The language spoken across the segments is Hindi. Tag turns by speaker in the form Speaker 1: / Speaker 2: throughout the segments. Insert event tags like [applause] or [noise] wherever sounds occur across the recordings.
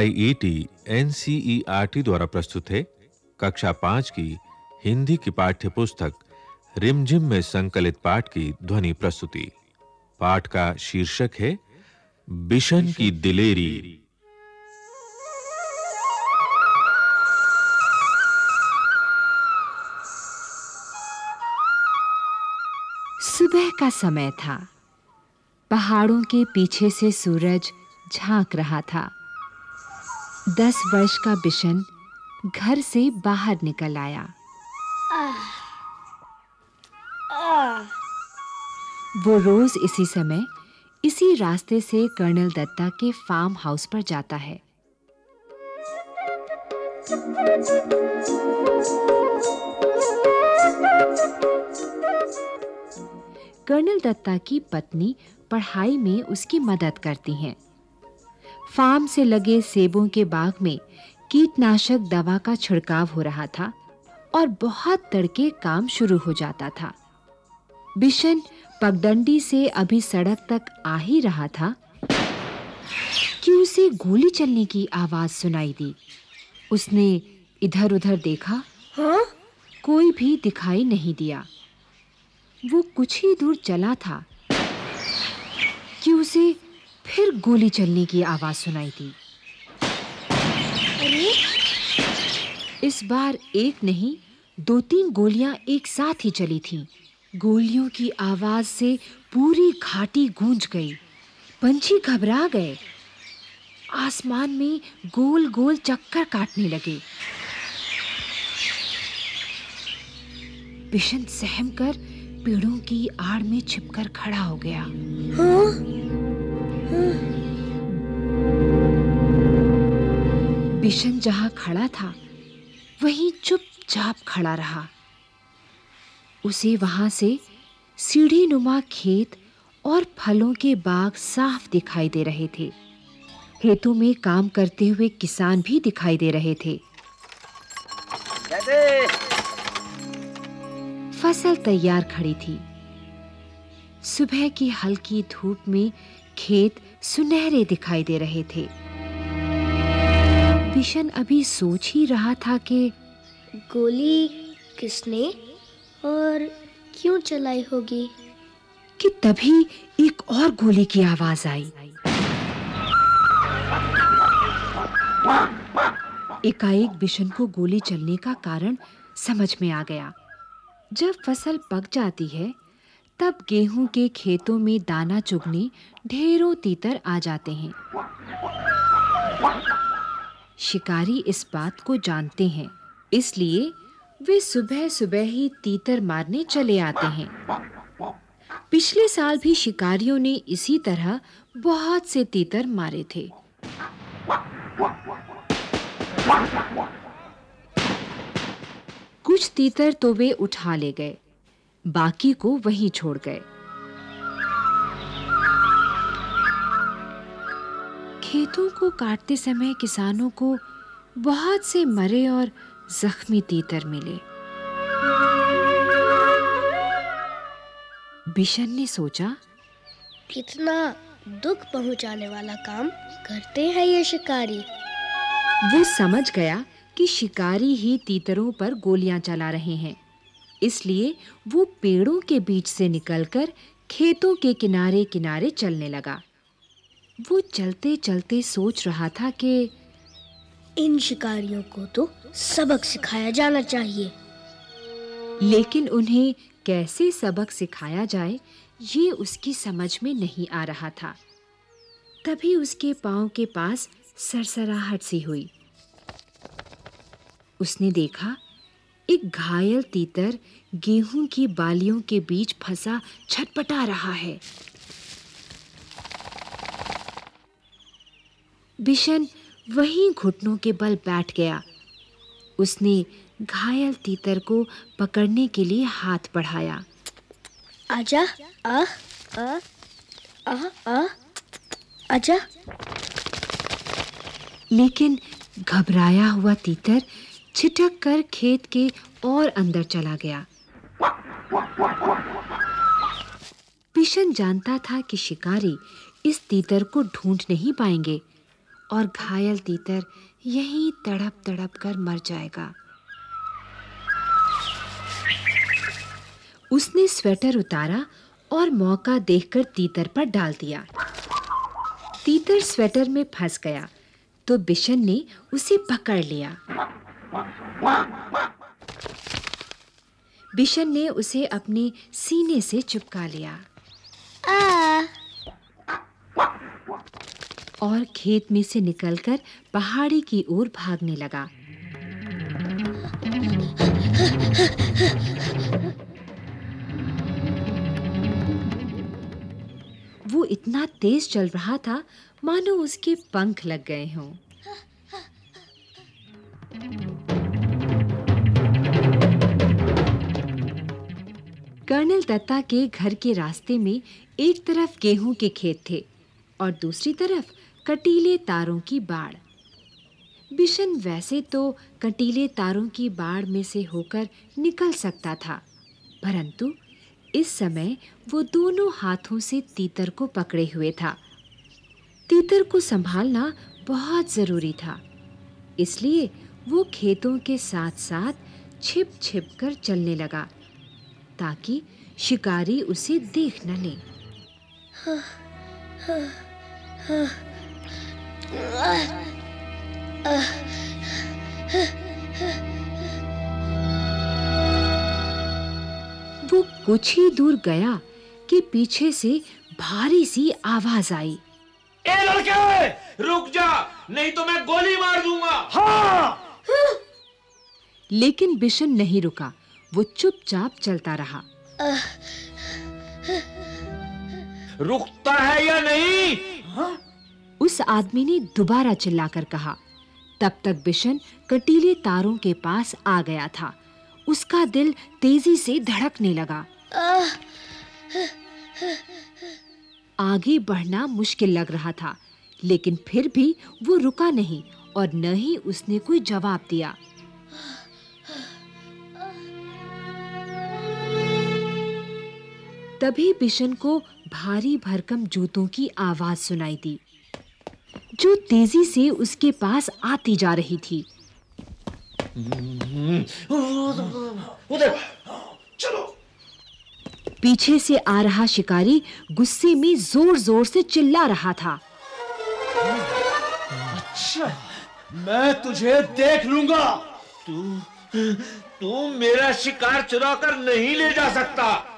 Speaker 1: C I E T N C E R T द्वारा प्रस्तुत है कक्षा पाँच की हिंदी की पाठ्य पुस्तक रिमझिम में संकलित पाठ की ध्वनि प्रस्तुति। पाठ का शीर्षक है, बिशन की दिलेरी।
Speaker 2: सुबह का समय था। पहाड़ों के पीछे से सूरज झाँक रहा था। दस वर्ष का बिशन घर से बाहर निकल आया। वो रोज इसी समय इसी रास्ते से कर्नल दत्ता के फार्म हाउस पर जाता है। कर्नल दत्ता की पत्नी पढ़ाई में उसकी मदद करती हैं। फार्म से लगे सेबों के बाग में कीटनाशक दवा का छिड़काव हो रहा था और बहुत तड़के काम शुरू हो जाता था। बिशन पगडंडी से अभी सड़क तक आ ही रहा था कि उसे गोली चलने की आवाज़ सुनाई दी। उसने इधर-उधर देखा।
Speaker 3: हाँ?
Speaker 2: कोई भी दिखाई नहीं दिया। वो कुछ ही दूर चला था कि उसे फिर गोली चलने की आवाज़ सुनाई दी।
Speaker 3: अरे।
Speaker 2: इस बार एक नहीं दो तीन गोलियाँ एक साथ ही चली थीं। गोलियों की आवाज़ से पूरी घाटी गूंज गई। पंछी घबरा गए। आसमान में गोल-गोल चक्कर काटने लगे। बिशन सहम कर पेड़ों की आड़ में छिपकर खड़ा हो गया। बिशन जहाँ खड़ा था, वहीं चुपचाप खड़ा रहा। उसे वहाँ से सीढ़ी नुमा खेत और फलों के बाग साफ़ दिखाई दे रहे थे। खेतों में काम करते हुए किसान भी दिखाई दे रहे थे। फ़सल तैयार खड़ी थी। सुबह की हल्की धूप में खेत सुनहरे दिखाई दे रहे थे। बिशन अभी सोच ही रहा था कि
Speaker 3: गोली किसने और क्यों चलाई होगी?
Speaker 2: कि तभी एक और गोली की आवाज़ आई। एकाएक बिशन को गोली चलने का कारण समझ में आ गया। जब फ़सल पक जाती है तब गेहूँ के खेतों में दाना चुगने ढेरों तीतर आ जाते हैं। शिकारी इस बात को जानते हैं, इसलिए वे सुबह-सुबह ही तीतर मारने चले आते हैं। पिछले साल भी शिकारियों ने इसी तरह बहुत से तीतर मारे थे। कुछ तीतर तो वे उठा ले गए। बाकी को वहीं छोड़ गए। खेतों को काटते समय किसानों को बहुत से मरे और जख्मी तीतर मिले। बिशन ने सोचा
Speaker 3: कितना दुख पहुँचाने वाला काम करते हैं ये शिकारी।
Speaker 2: वो समझ गया कि शिकारी ही तीतरों पर गोलियाँ चला रहे हैं। इसलिए वो पेड़ों के बीच से निकलकर खेतों के किनारे-किनारे चलने लगा। वो चलते-चलते सोच रहा था कि
Speaker 3: इन शिकारियों को तो सबक सिखाया जाना चाहिए।
Speaker 2: लेकिन उन्हें कैसे सबक सिखाया जाए ये उसकी समझ में नहीं आ रहा था। तभी उसके पाँव के पास सरसराहट सी हुई। उसने देखा एक घायल तीतर गेहूँ की बालियों के बीच फंसा छटपटा रहा है। बिशन वहीं घुटनों के बल बैठ गया। उसने घायल तीतर को पकड़ने के लिए हाथ बढ़ाया।
Speaker 3: आजा आ आ आ आ आजा।
Speaker 2: लेकिन घबराया हुआ तीतर छिटक कर खेत के और अंदर चला गया। बिशन जानता था कि शिकारी इस तीतर को ढूंढ नहीं पाएँगे और घायल तीतर यहीं तड़प-तड़प कर मर जाएगा। उसने स्वेटर उतारा और मौका देखकर तीतर पर डाल दिया। तीतर स्वेटर में फंस गया तो बिशन ने उसे पकड़ लिया। बिशन ने उसे अपने सीने से चिपका लिया।
Speaker 3: आ।
Speaker 2: और खेत में से निकलकर पहाड़ी की ओर भागने लगा। वो इतना तेज चल रहा था मानो उसके पंख लग गए हों। कर्नल दत्ता के घर के रास्ते में एक तरफ़ गेहूँ के खेत थे और दूसरी तरफ़ कटीले तारों की बाड़। बिशन वैसे तो कटीले तारों की बाड़ में से होकर निकल सकता था, परंतु इस समय वो दोनों हाथों से तीतर को पकड़े हुए था। तीतर को संभालना बहुत ज़रूरी था, इसलिए वो खेतों के साथ-साथ छिप-छिप कर चलने लगा। ताकि शिकारी उसे देख न ले। वो कुछ ही दूर गया कि पीछे से भारी सी आवाज़ आई।
Speaker 4: ए लड़के! रुक जा नहीं तो मैं गोली मार दूँगा। हाँ!
Speaker 2: लेकिन बिशन नहीं रुका। वो चुपचाप चलता रहा।
Speaker 4: रुकता है या नहीं?
Speaker 2: उस आदमी ने दोबारा चिल्लाकर कहा। तब तक बिशन कटीले तारों के पास आ गया था। उसका दिल तेज़ी से धड़कने लगा। आगे बढ़ना मुश्किल लग रहा था लेकिन फिर भी वो रुका नहीं और न ही उसने कोई जवाब दिया। तभी बिशन को भारी भरकम जूतों की आवाज़ सुनाई दी। जो तेज़ी से उसके पास आती जा रही थी।
Speaker 4: उधर चलो।
Speaker 2: पीछे से आ रहा शिकारी गुस्से में जोर-जोर से चिल्ला रहा था।
Speaker 4: अच्छा मैं तुझे देख लूँगा। तू तू मेरा शिकार चुरा कर नहीं ले जा सकता।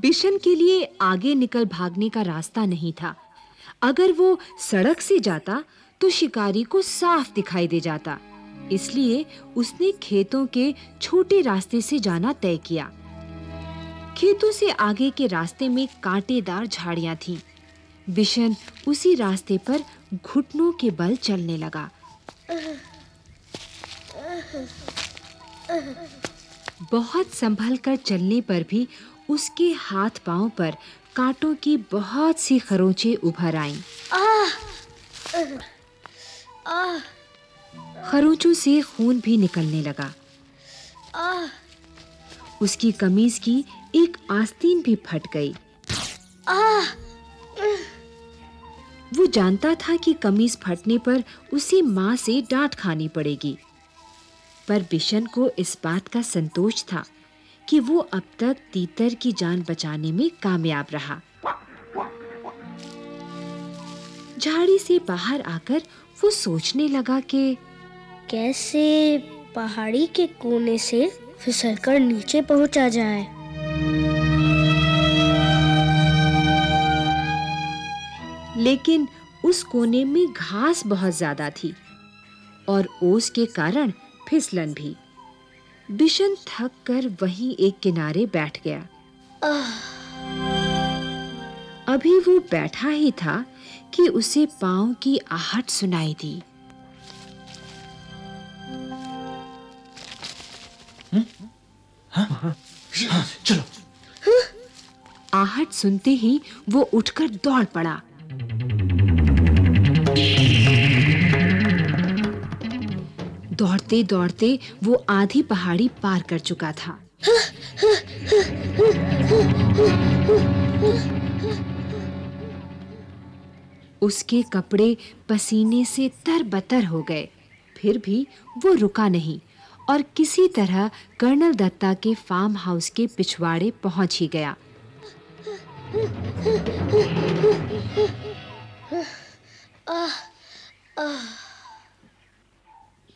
Speaker 2: बिशन के लिए आगे निकल भागने का रास्ता नहीं था। अगर वो सड़क से जाता तो शिकारी को साफ़ दिखाई दे जाता। इसलिए उसने खेतों के छोटे रास्ते से जाना तय किया। खेतों से आगे के रास्ते में कांटेदार झाड़ियाँ थीं। बिशन उसी रास्ते पर घुटनों के बल चलने लगा। बहुत संभल कर चलने पर भी उसके हाथ पाँव पर कांटों की बहुत सी खरोंचें उभर आईं। खरोंचों से खून भी निकलने लगा। उसकी कमीज की एक आस्तीन भी फट गई। वो जानता था कि कमीज फटने पर उसे माँ से डांट खानी पड़ेगी। पर बिशन को इस बात का संतोष था। कि वो अब तक तीतर की जान बचाने में कामयाब रहा। झाड़ी से बाहर आकर वो सोचने लगा कि
Speaker 3: कैसे पहाड़ी के कोने से फिसलकर नीचे पहुँचा जाए।
Speaker 2: लेकिन उस कोने में घास बहुत ज़्यादा थी और ओस के कारण फिसलन भी। बिशन थक कर वहीं एक किनारे बैठ गया। अभी वो बैठा ही था कि उसे पाँव की आहट सुनाई दी।
Speaker 4: चलो।
Speaker 2: आहट सुनते ही वो उठकर दौड़ पड़ा। दौड़ते दौड़ते वो आधी पहाड़ी पार कर चुका था। उसके कपड़े पसीने से तरबतर हो गए। फिर भी वो रुका नहीं और किसी तरह कर्नल दत्ता के फार्म हाउस के पिछवाड़े पहुँच ही गया।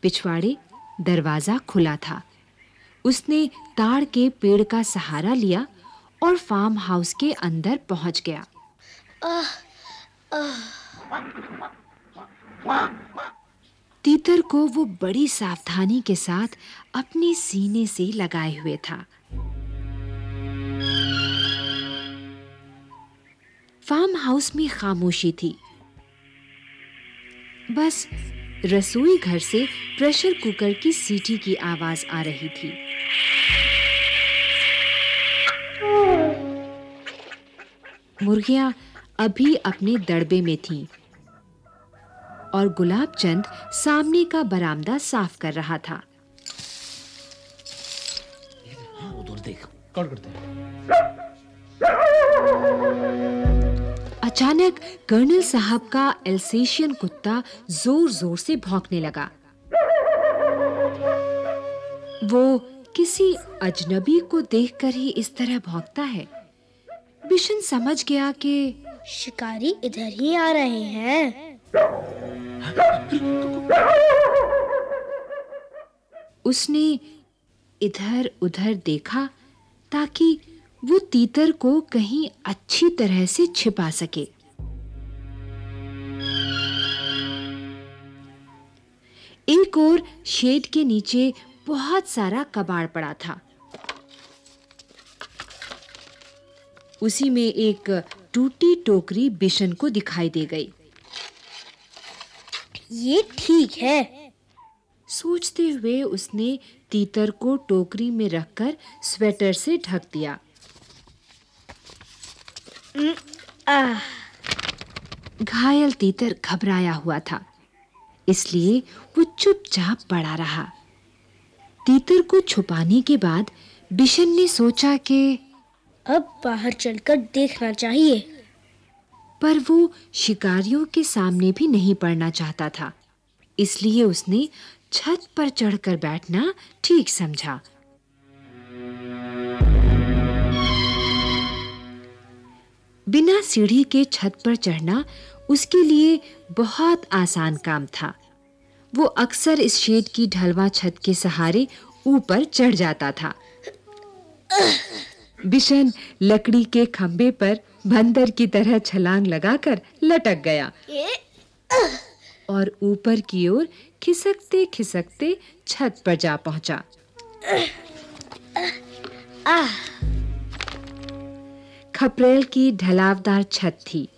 Speaker 2: पिछवाड़े दरवाज़ा खुला था। उसने ताड़ के पेड़ का सहारा लिया और फार्म हाउस के अंदर पहुँच गया। तीतर को वो बड़ी सावधानी के साथ अपने सीने से लगाए हुए था। फार्म हाउस में खामोशी थी। बस रसोई घर से प्रेशर कुकर की सीटी की आवाज़ आ रही थी। मुर्गियाँ अभी अपने दड़बे में थीं और गुलाब चंद सामने का बरामदा साफ़ कर रहा था।
Speaker 4: उधर देख। कौन करते हैं।
Speaker 2: अचानक कर्नल साहब का एल्सेशियन कुत्ता जोर-जोर से भौंकने लगा। वो किसी अजनबी को देखकर ही इस तरह भौंकता है। बिशन समझ गया कि
Speaker 3: शिकारी इधर ही आ रहे हैं।
Speaker 2: उसने इधर-उधर देखा ताकि वो तीतर को कहीं अच्छी तरह से छिपा सके। एक और शेड के नीचे बहुत सारा कबाड़ पड़ा था। उसी में एक टूटी टोकरी बिशन को दिखाई दे गई।
Speaker 3: ये ठीक है।
Speaker 2: सोचते हुए उसने तीतर को टोकरी में रखकर स्वेटर से ढक दिया। घायल तीतर घबराया हुआ था। इसलिए वो चुपचाप पड़ा रहा। तीतर को छुपाने के बाद बिशन ने सोचा कि
Speaker 3: अब बाहर चलकर देखना चाहिए।
Speaker 2: पर वो शिकारियों के सामने भी नहीं पड़ना चाहता था। इसलिए उसने छत पर चढ़कर बैठना ठीक समझा। बिना सीढ़ी के छत पर चढ़ना उसके लिए बहुत आसान काम था। वो अक्सर इस शेड की ढलवा छत के सहारे ऊपर चढ़ जाता था। बिशन लकड़ी के खंबे पर बंदर की तरह छलांग लगाकर लटक गया। और ऊपर की ओर खिसकते खिसकते छत पर जा पहुँचा। खपरेल की ढलावदार छत थी,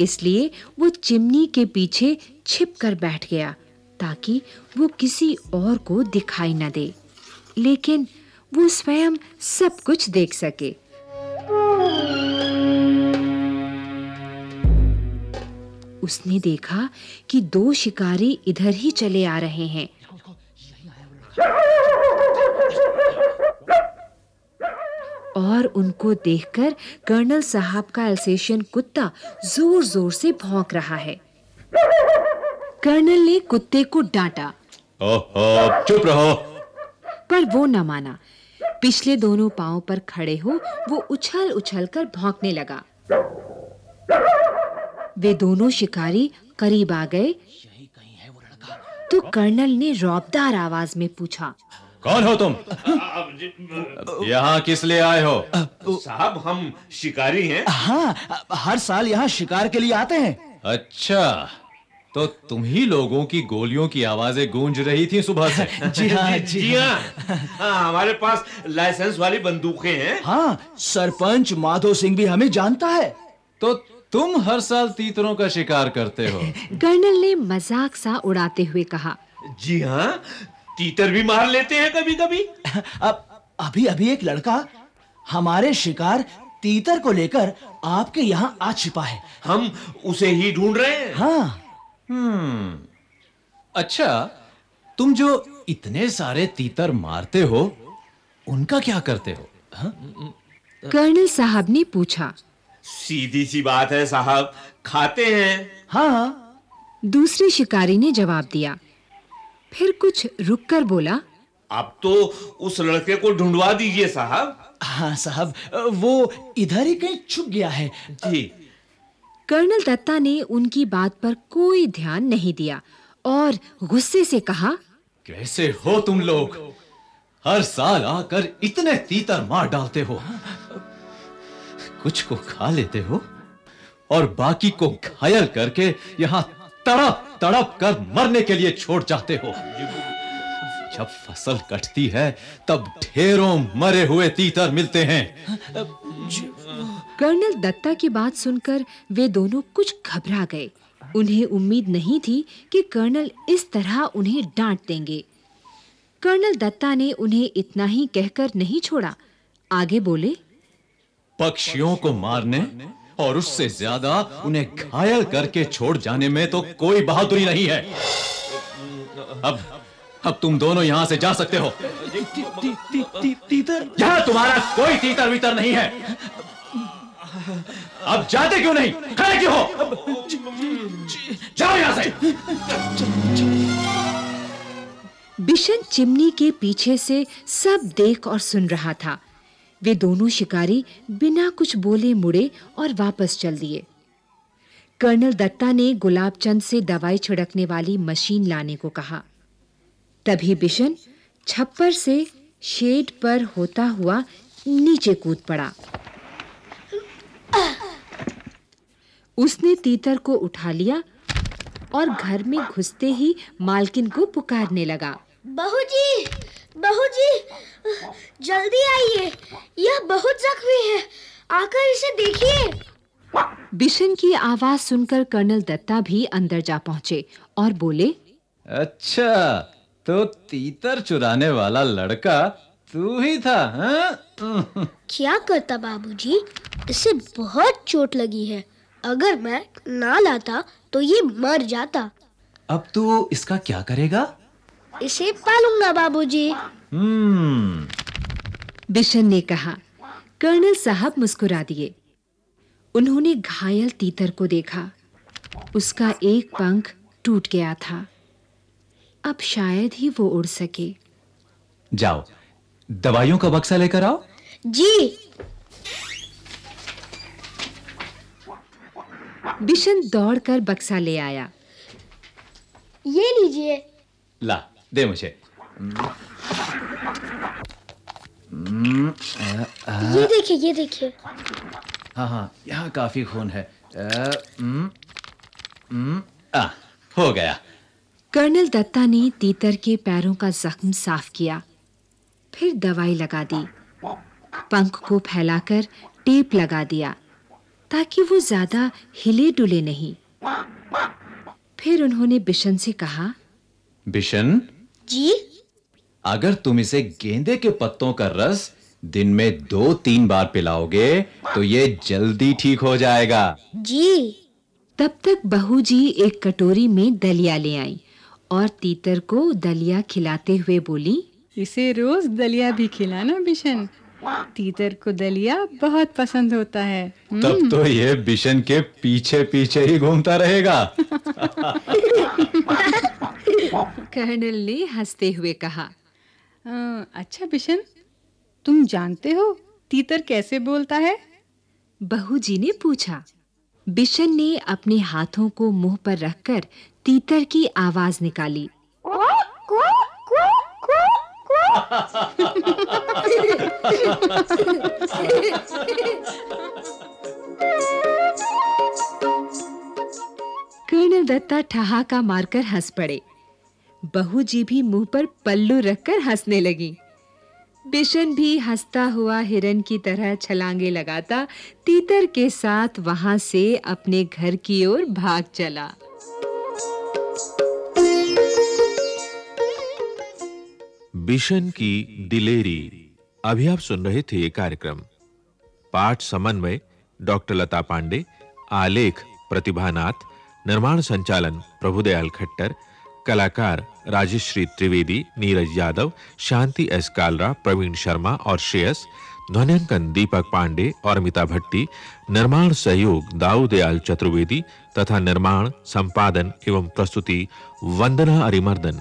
Speaker 2: इसलिए वो चिमनी के पीछे छिपकर बैठ गया ताकि वो किसी और को दिखाई न दे। लेकिन वो स्वयं सब कुछ देख सके। उसने देखा कि दो शिकारी इधर ही चले आ रहे हैं। और उनको देखकर कर्नल साहब का एल्सेशियन कुत्ता जोर-जोर से भौंक रहा है। कर्नल ने कुत्ते को डांटा।
Speaker 1: ओहो चुप रहो।
Speaker 2: पर वो न माना। पिछले दोनों पाँव पर खड़े हो वो उछल-उछल कर भौंकने लगा। वे दोनों शिकारी करीब आ गए। तो कर्नल ने रौबदार आवाज़ में पूछा
Speaker 1: कौन हो तुम? यहाँ किस लिए आए हो?
Speaker 4: साहब हम शिकारी हैं।
Speaker 5: हाँ हर साल यहाँ शिकार के लिए आते हैं।
Speaker 1: अच्छा तो तुम ही लोगों की गोलियों की आवाज़ें गूंज रही थी सुबह से। [laughs]
Speaker 5: जी हाँ जी
Speaker 4: जी हाँ। हाँ, हमारे पास लाइसेंस वाली बंदूकें हैं।
Speaker 5: हाँ सरपंच माधो सिंह भी हमें जानता है।
Speaker 1: तो तुम हर साल तीतरों का शिकार करते हो। [laughs]
Speaker 2: कर्नल ने मज़ाक सा उड़ाते हुए कहा।
Speaker 4: जी हाँ तीतर भी मार लेते हैं कभी कभी
Speaker 5: अब अभी अभी एक लड़का हमारे शिकार तीतर को लेकर आपके यहाँ आ छिपा है।
Speaker 4: हम उसे ही ढूंढ रहे हैं।
Speaker 5: हाँ।
Speaker 1: हम्म। अच्छा तुम जो इतने सारे तीतर मारते हो उनका क्या करते हो? हाँ?
Speaker 2: कर्नल साहब ने पूछा।
Speaker 4: सीधी सी बात है साहब खाते हैं
Speaker 5: हाँ। हाँ।
Speaker 2: दूसरे शिकारी ने जवाब दिया। फिर कुछ रुककर बोला
Speaker 4: अब तो उस लड़के को ढूंढवा दीजिए साहब।
Speaker 5: हाँ साहब वो इधर ही कहीं छुप गया है।
Speaker 4: जी।
Speaker 2: कर्नल दत्ता ने उनकी बात पर कोई ध्यान नहीं दिया और गुस्से से कहा
Speaker 6: कैसे हो तुम लोग? हर साल आकर इतने तीतर मार डालते हो। कुछ को खा लेते हो और बाकी को घायल करके यहाँ तड़प तड़प कर मरने के लिए छोड़ जाते हो। जब फ़सल कटती है तब ढेरों मरे हुए तीतर मिलते हैं।
Speaker 2: कर्नल दत्ता की बात सुनकर वे दोनों कुछ घबरा गए। उन्हें उम्मीद नहीं थी कि कर्नल इस तरह उन्हें डांट देंगे। कर्नल दत्ता ने उन्हें इतना ही कहकर नहीं छोड़ा। आगे बोले
Speaker 6: पक्षियों को मारने और उससे ज़्यादा उन्हें घायल करके छोड़ जाने में तो कोई बहादुरी नहीं है। अब अब तुम दोनों यहाँ से जा सकते हो।
Speaker 5: तीतर
Speaker 6: यहाँ तुम्हारा कोई तीतर वीतर नहीं है। अब जाते क्यों नहीं? खड़े क्यों हो? जाओ यहाँ से।
Speaker 2: बिशन चिमनी के पीछे से सब देख और सुन रहा था। वे दोनों शिकारी बिना कुछ बोले मुड़े और वापस चल दिए। कर्नल दत्ता ने गुलाबचंद से दवाई छिड़कने वाली मशीन लाने को कहा। तभी बिशन छप्पर से शेड पर होता हुआ नीचे कूद पड़ा। उसने तीतर को उठा लिया और घर में घुसते ही मालकिन को पुकारने लगा।
Speaker 3: बहू जी बहू जी जल्दी आइए। यह बहुत जख्मी है। आकर इसे देखिए।
Speaker 2: बिशन की आवाज़ सुनकर कर्नल दत्ता भी अंदर जा पहुँचे और बोले
Speaker 6: अच्छा तो तीतर चुराने वाला लड़का तू ही था हाँ?
Speaker 3: क्या करता बाबूजी? इसे बहुत चोट लगी है। अगर मैं ना लाता तो ये मर जाता।
Speaker 6: अब तू इसका क्या करेगा?
Speaker 3: इसे पालूँगा बाबूजी।
Speaker 6: हम्म।
Speaker 2: बिशन ने कहा कर्नल साहब मुस्कुरा दिए। उन्होंने घायल तीतर को देखा। उसका एक पंख टूट गया था। अब शायद ही वो उड़ सके।
Speaker 6: जाओ दवाइयों का बक्सा लेकर आओ।
Speaker 3: जी।
Speaker 2: बिशन दौड़कर बक्सा ले आया।
Speaker 3: ये लीजिए।
Speaker 6: ला। दे मुझे
Speaker 3: ये देखिए ये देखिए
Speaker 6: हाँ हाँ यहाँ काफ़ी खून है अ, हम्म, हम्म, आ, हो गया
Speaker 2: कर्नल दत्ता ने तीतर के पैरों का जख्म साफ़ किया। फिर दवाई लगा दी। पंख को फैलाकर टेप लगा दिया ताकि वो ज़्यादा हिले डुले नहीं। फिर उन्होंने बिशन से कहा
Speaker 6: बिशन
Speaker 3: जी?
Speaker 6: अगर तुम इसे गेंदे के पत्तों का रस दिन में दो तीन बार पिलाओगे तो ये जल्दी ठीक हो जाएगा।
Speaker 3: जी।
Speaker 2: तब तक बहू जी एक कटोरी में दलिया ले आई और तीतर को दलिया खिलाते हुए बोली
Speaker 7: इसे रोज दलिया भी खिलाना बिशन? तीतर को दलिया बहुत पसंद होता है।
Speaker 6: तब तो ये बिशन के पीछे पीछे ही घूमता रहेगा। [laughs]
Speaker 2: कर्नल ने हँसते हुए कहा
Speaker 7: अ, अच्छा बिशन तुम जानते हो तीतर कैसे बोलता है?
Speaker 2: बहू जी ने पूछा। बिशन ने अपने हाथों को मुँह पर रखकर तीतर की आवाज़ निकाली। कर्नल दत्ता ठहाका मारकर हंस पड़े। बहू जी भी मुँह पर पल्लू रखकर हंसने लगी। बिशन भी हंसता हुआ हिरन की तरह छलांगे लगाता तीतर के साथ वहाँ से अपने घर की ओर भाग चला।
Speaker 1: बिशन की दिलेरी। अभी आप सुन रहे थे कार्यक्रम। पाठ समन्वय, डॉक्टर लता पांडे। आलेख, प्रतिभानाथ। निर्माण संचालन, प्रभुदयाल खट्टर। कलाकार राजश्री त्रिवेदी, नीरज यादव, शांति एस कालरा, प्रवीण शर्मा और श्रेयस, ध्वनियांकन दीपक पांडे और अमिता भट्टी, निर्माण सहयोग दाऊदयाल चतुर्वेदी तथा निर्माण, संपादन एवं प्रस्तुति वंदना अरिमर्दन।